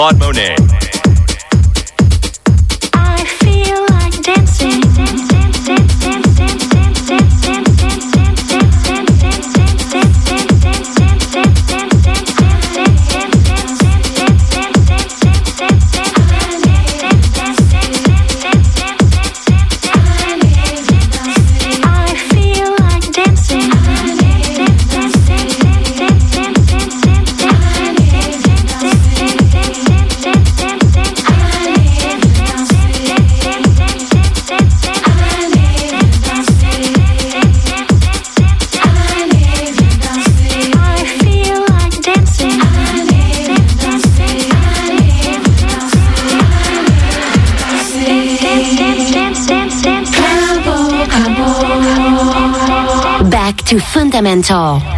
Claude Monet. Fundamental. Claude's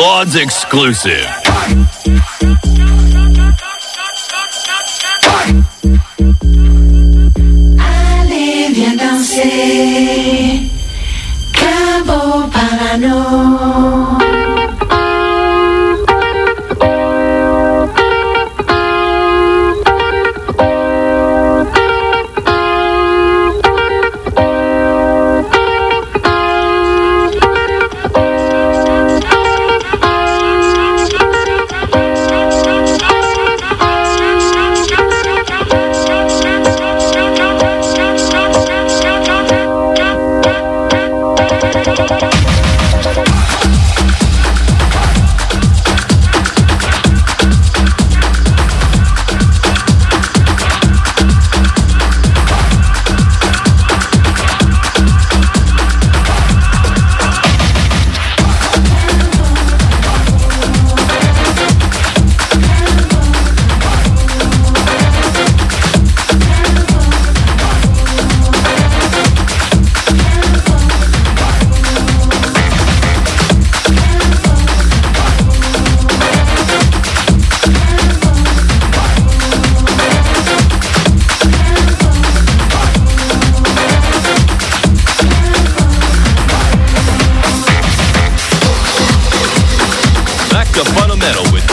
Claude's exclusive.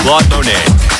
Claude Monet.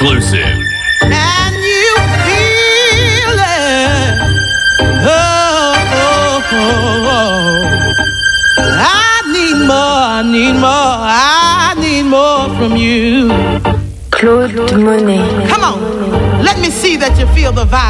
exclusive. And you feel it. Oh oh, oh, oh, oh, I need more, I need more, I need more from you. Claude Monet. Come on, let me see that you feel the vibe.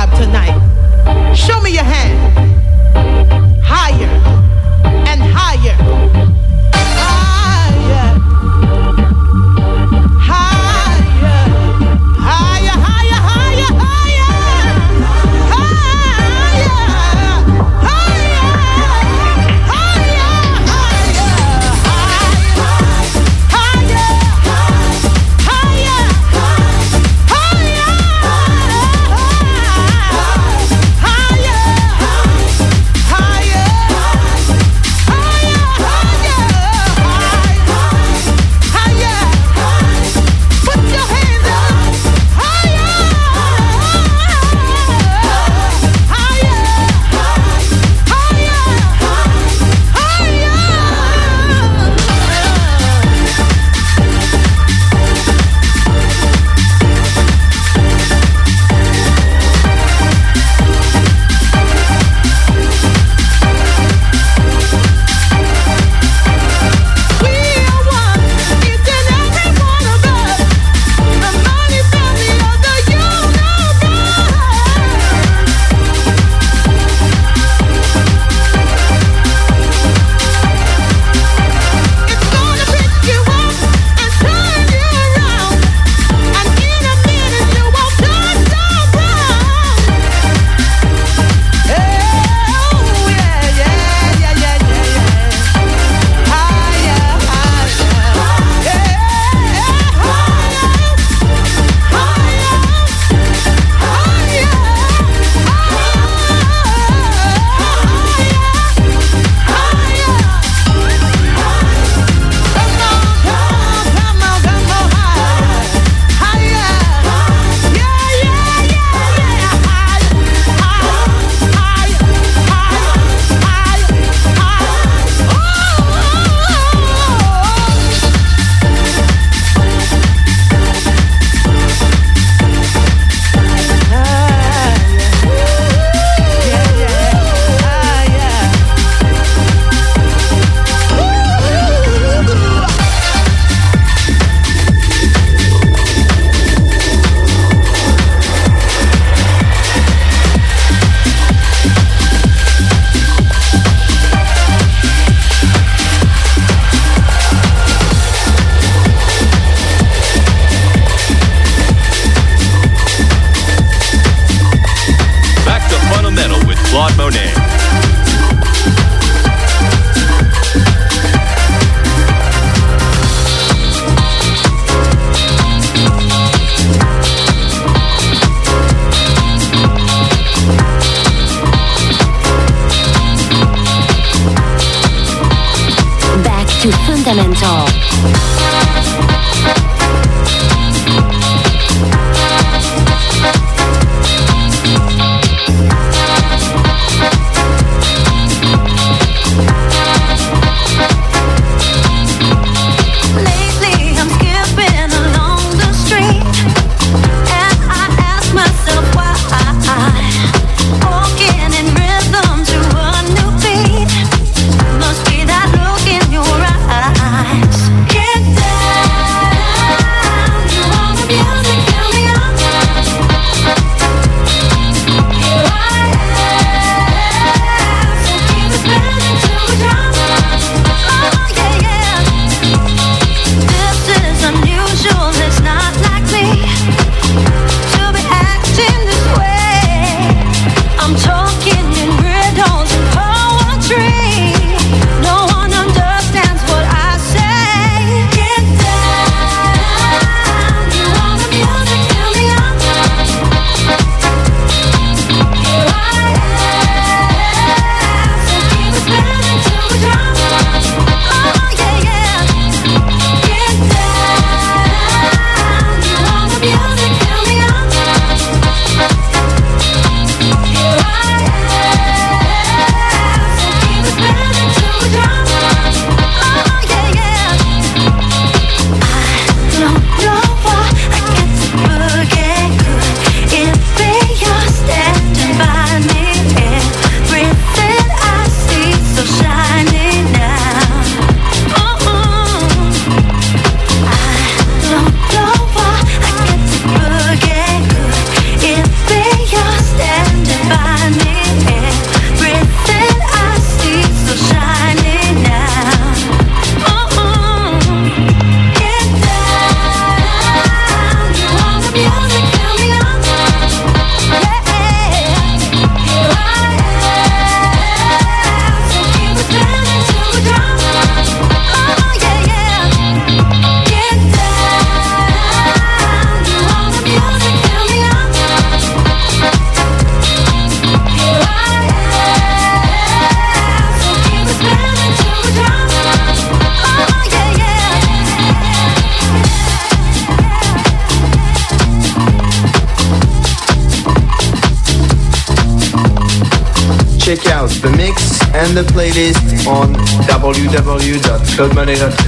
morning.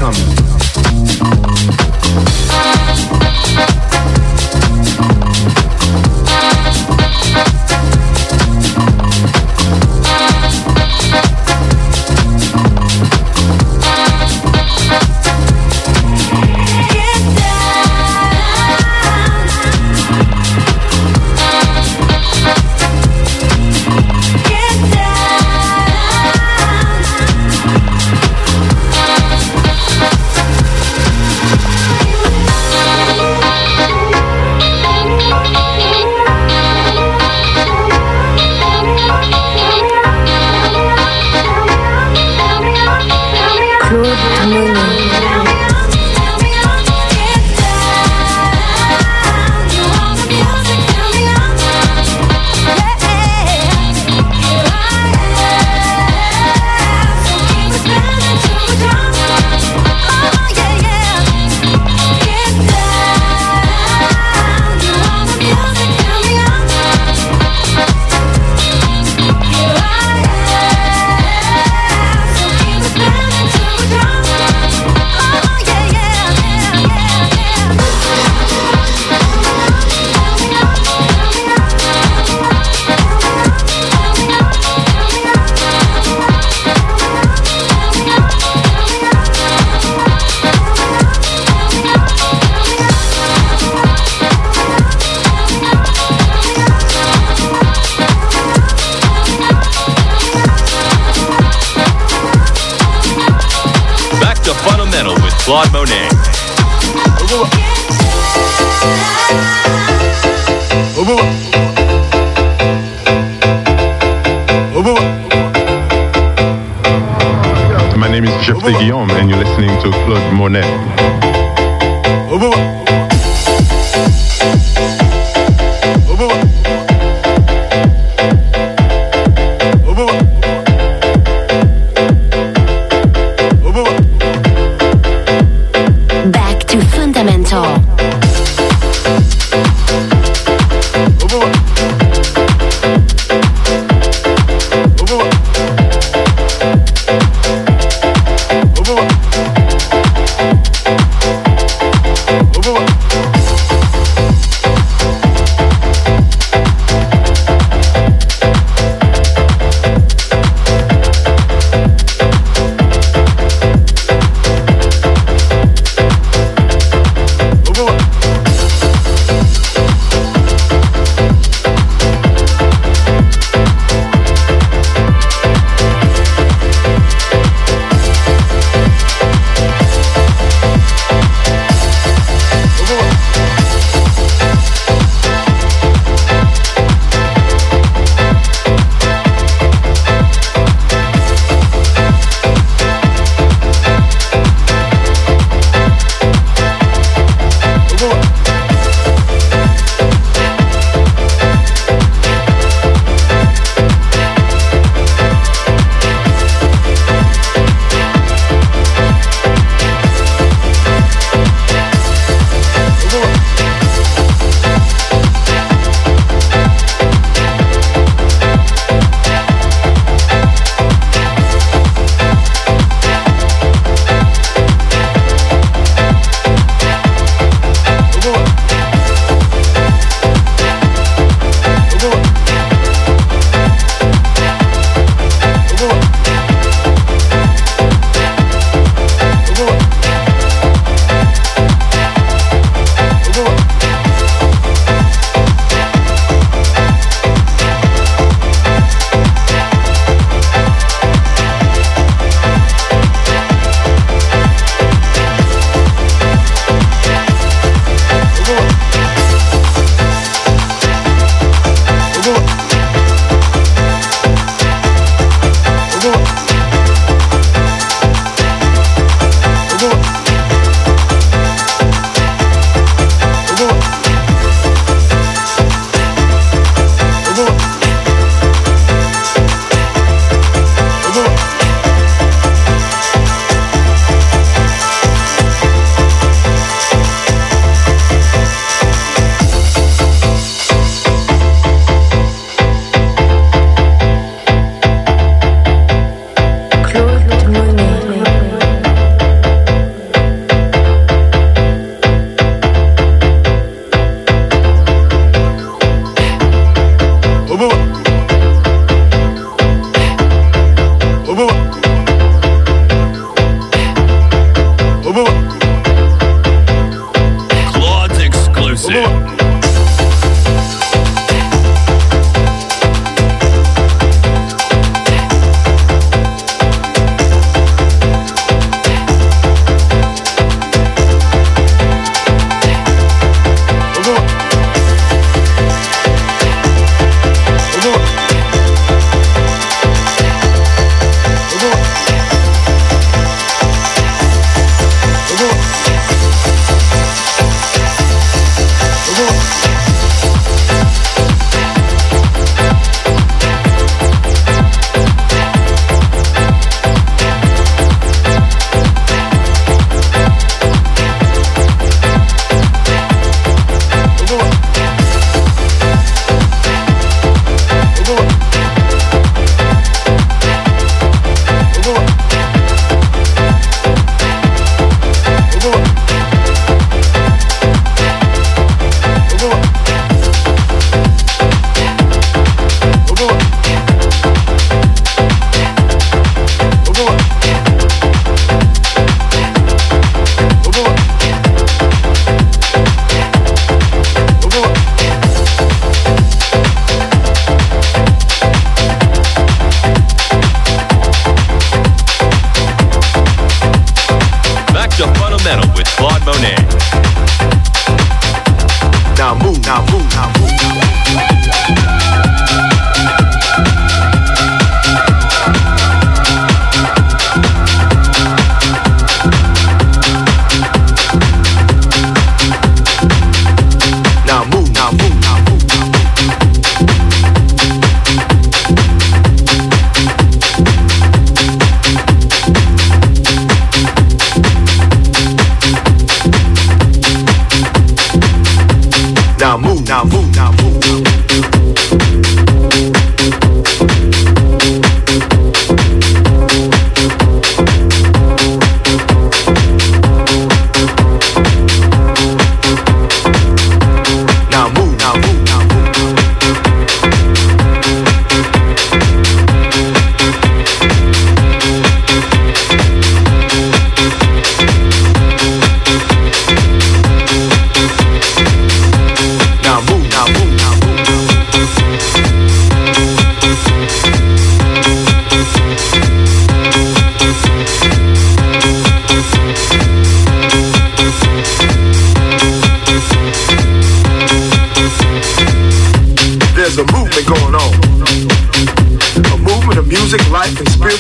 On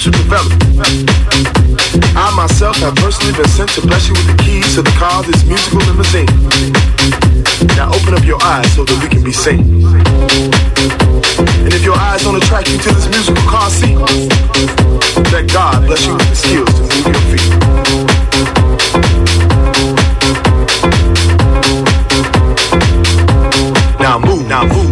I myself have personally been sent to bless you with the keys to the car this musical limousine. Now open up your eyes so that we can be seen. And if your eyes don't attract you to this musical car seat, let God bless you with the skills to move your feet. Now move, now move.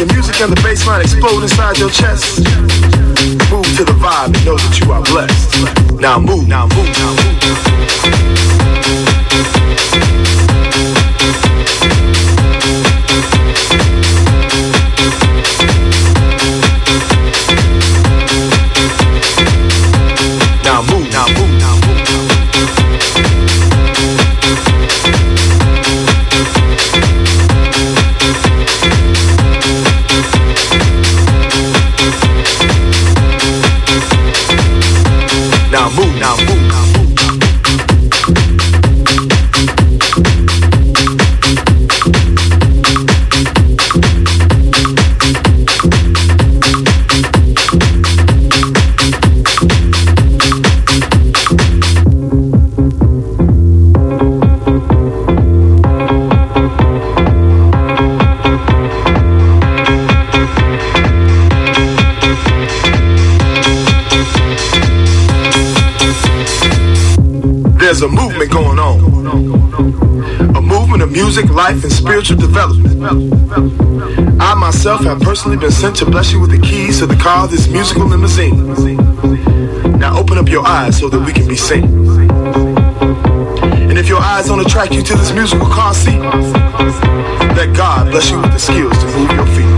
The music and the bass line explode inside your chest, move to the vibe and know that you are blessed. Now move, now move, now move. Spiritual development. I myself have personally been sent to bless you with the keys to the car of this musical limousine. Now open up your eyes so that we can be seen. And if your eyes don't attract you to this musical car seat, let God bless you with the skills to move your feet.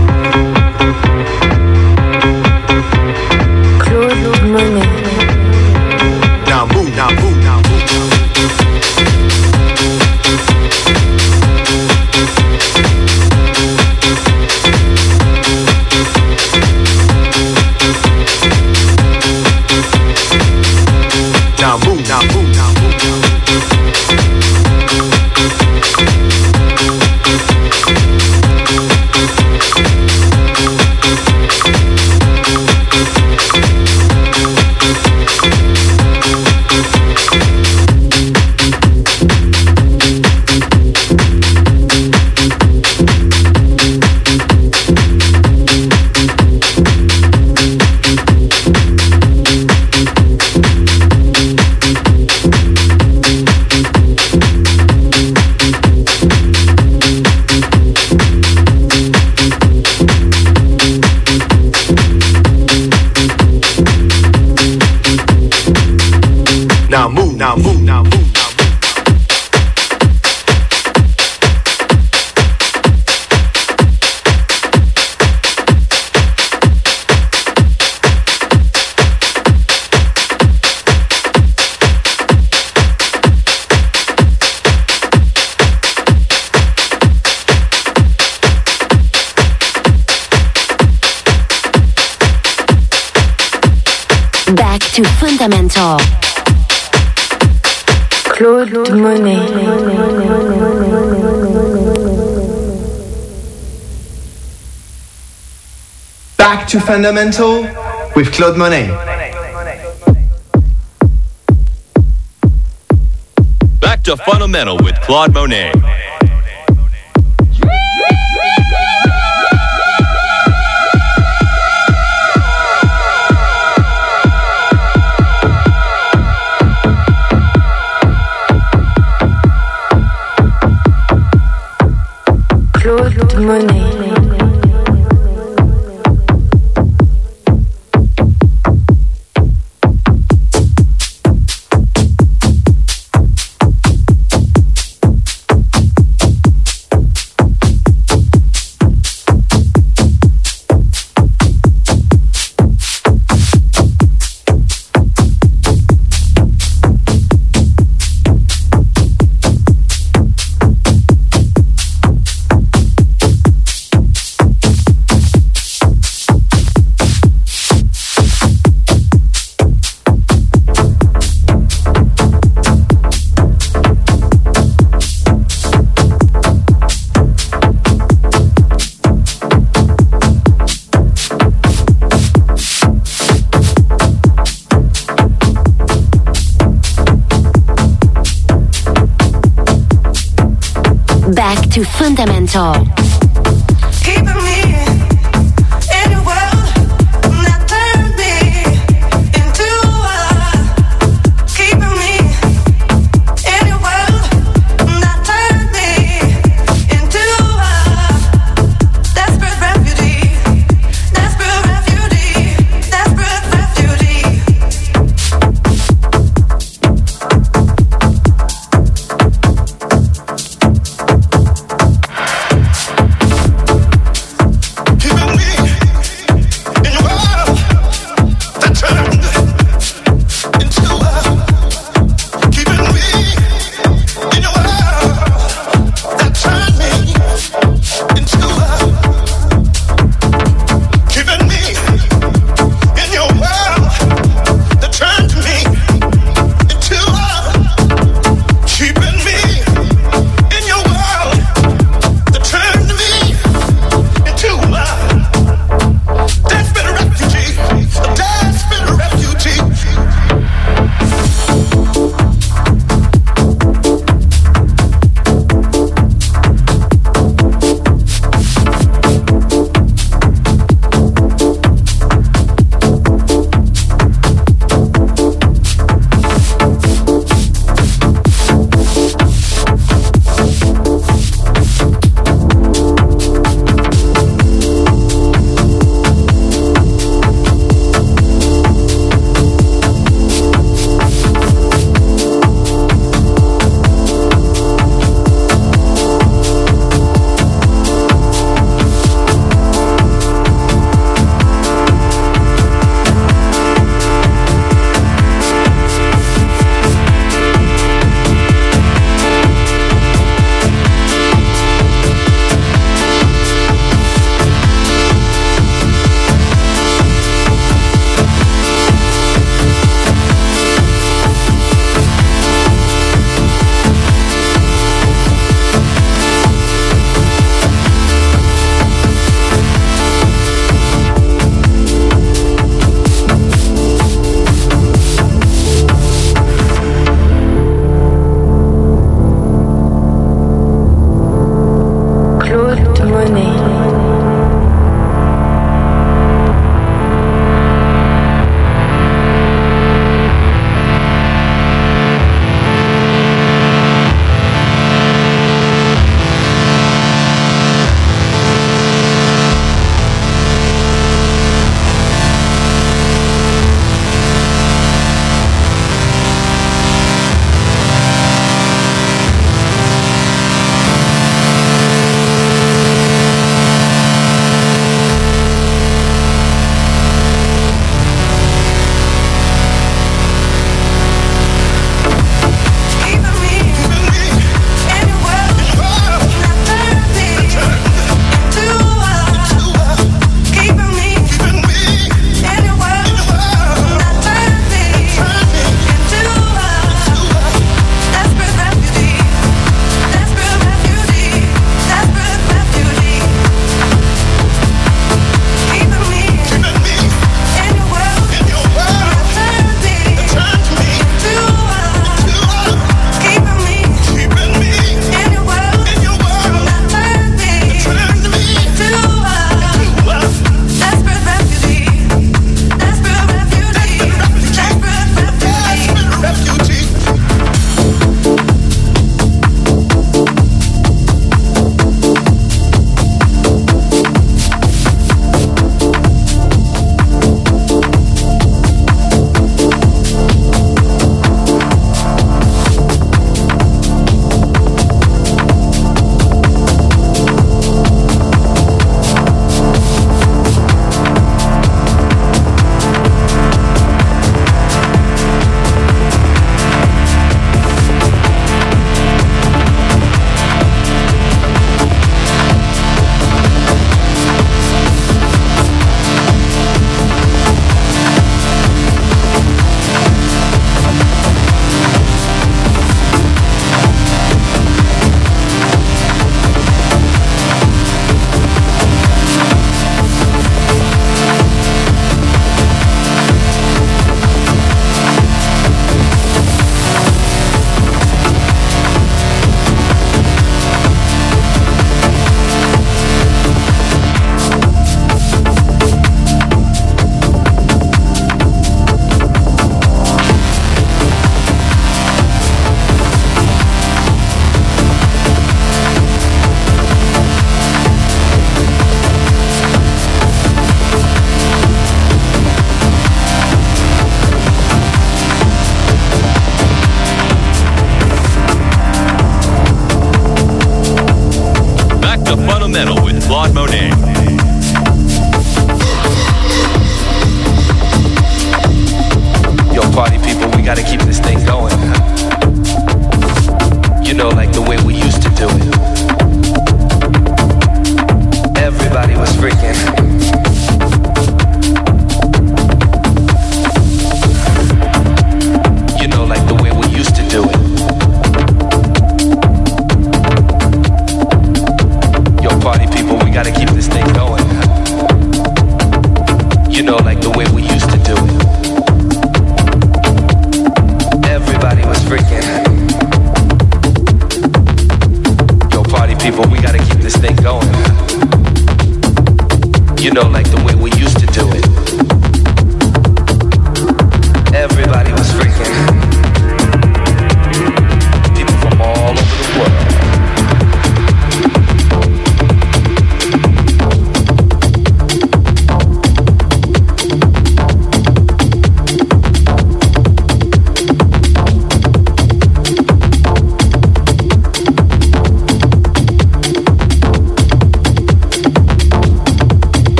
Now move, now move, now move. Back to fundamental. Claude Monet. Back to Fundamental with Claude Monet. Back to Fundamental with Claude Monet. Fundamental.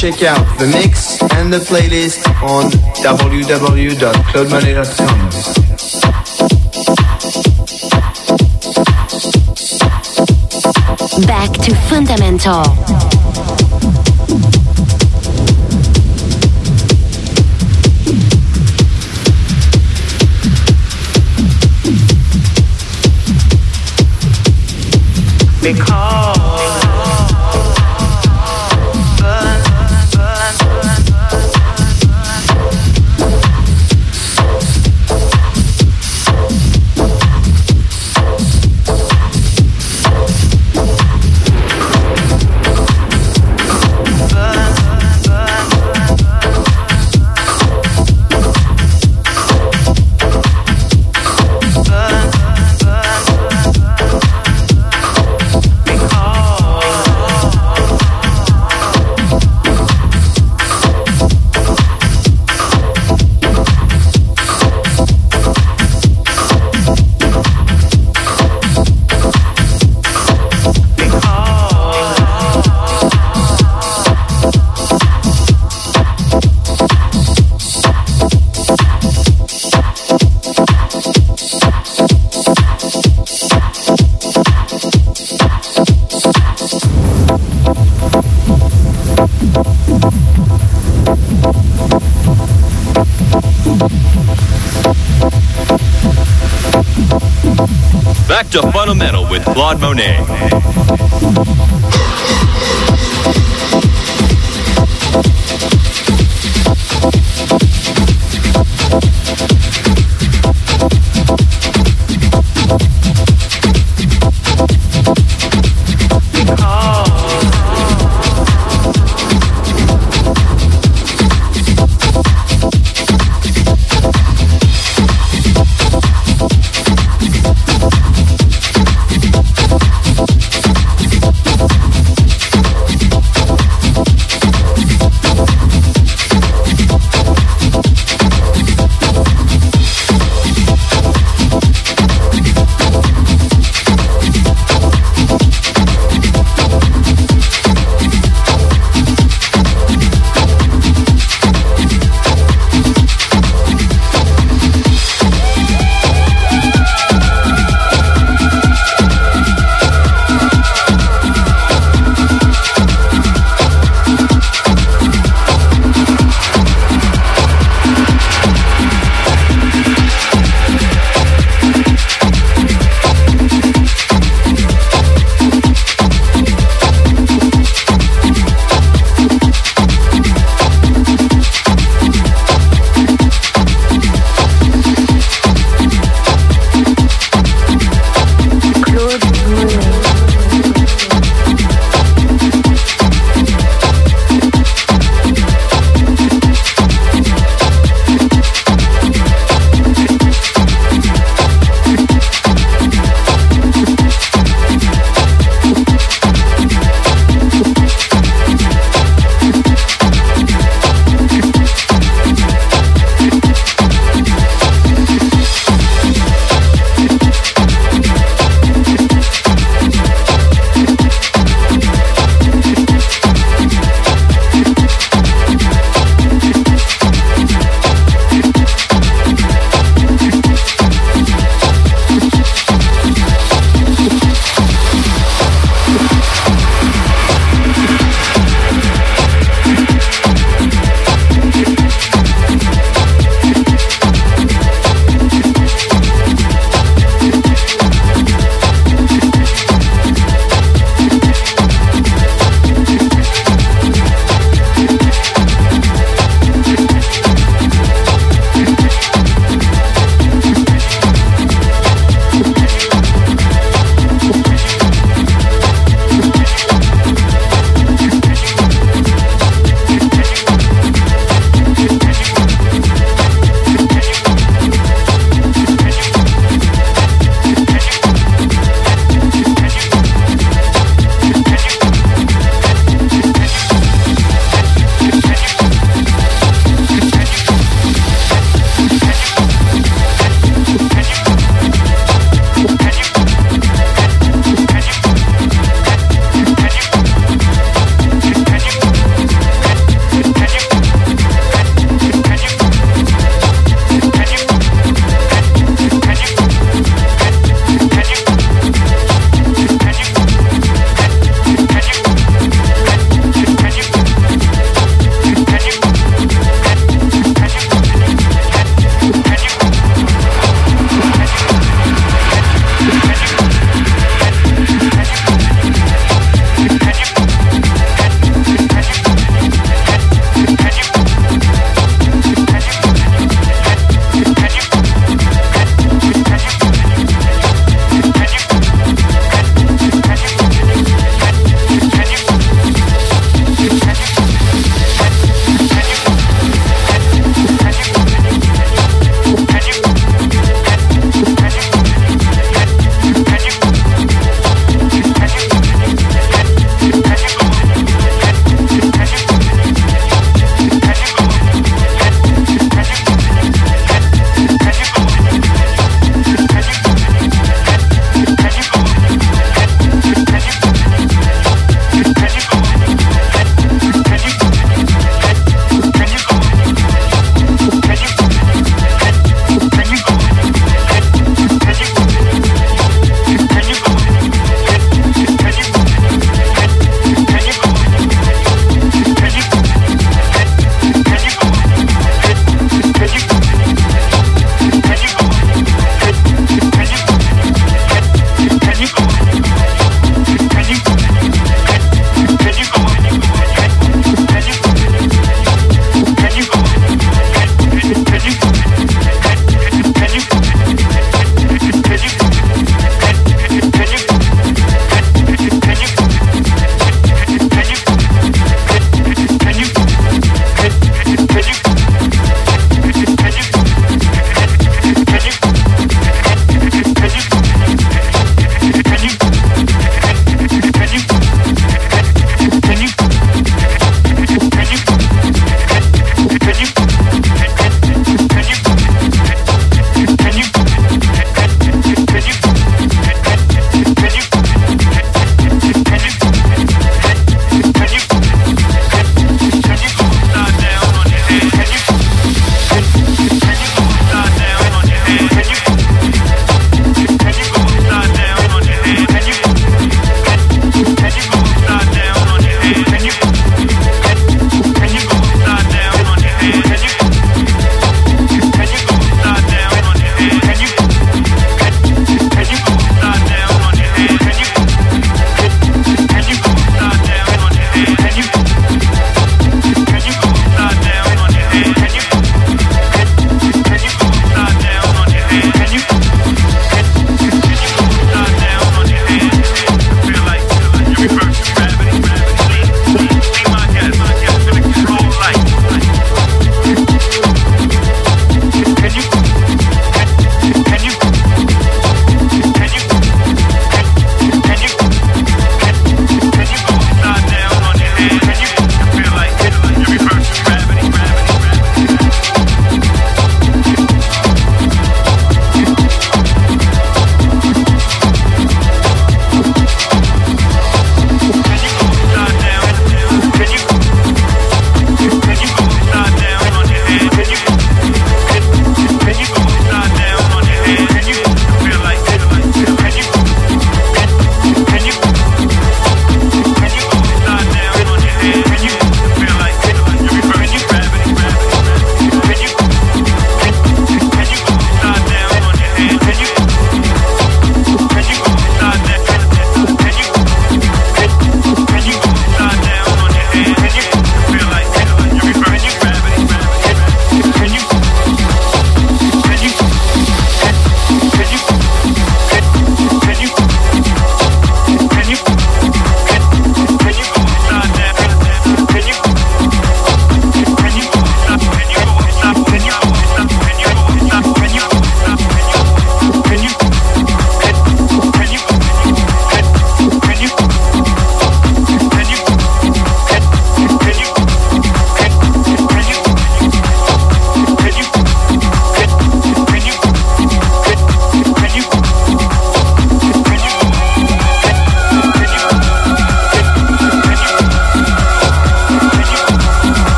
Check out the mix and the playlist on www.claudemonet.com. Back to Fundamental. Because to Fundamental with Claude Monet.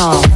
Soul.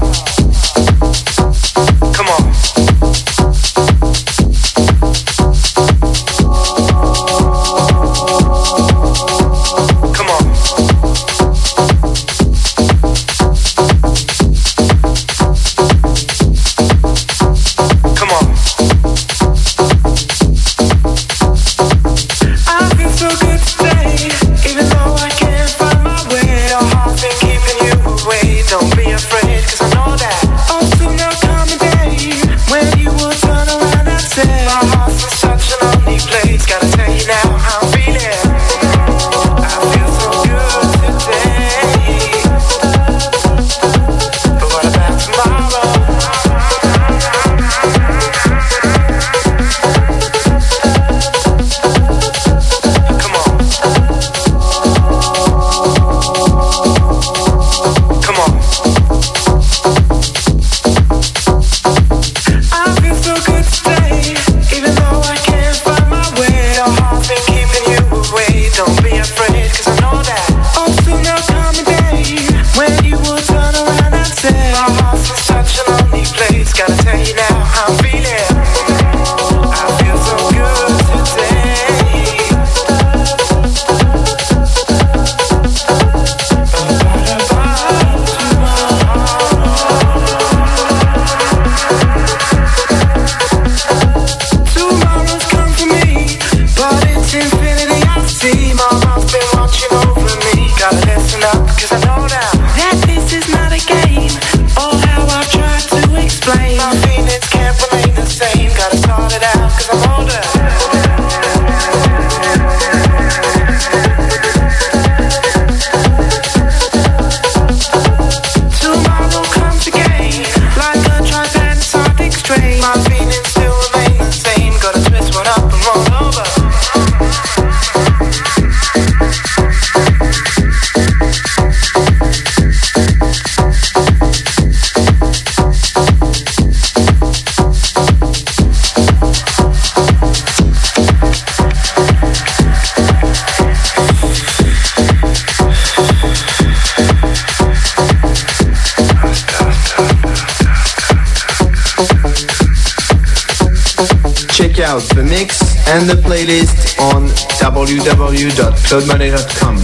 out the mix and the playlist on www.claudemonet.com.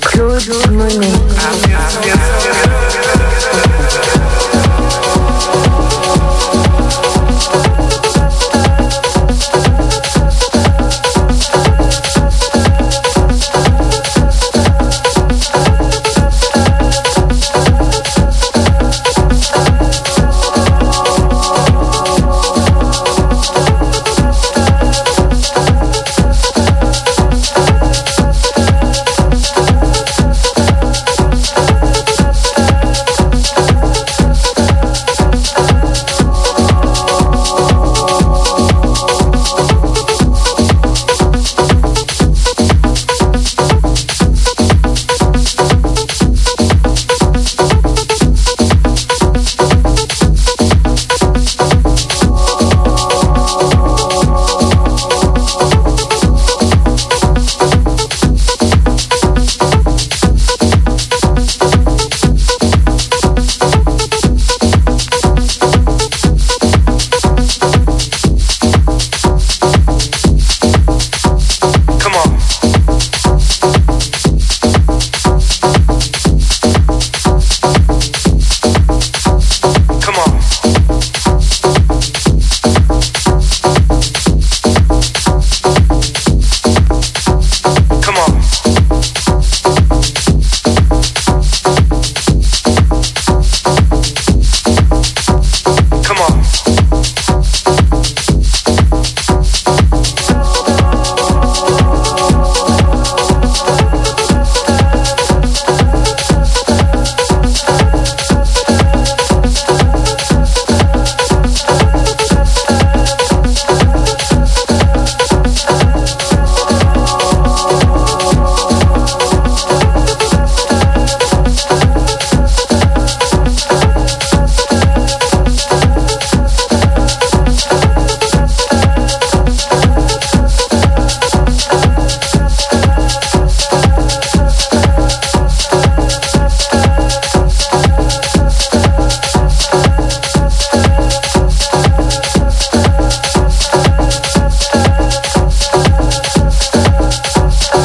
Claude Monet.